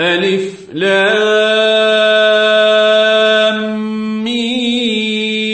ألف لام ميم.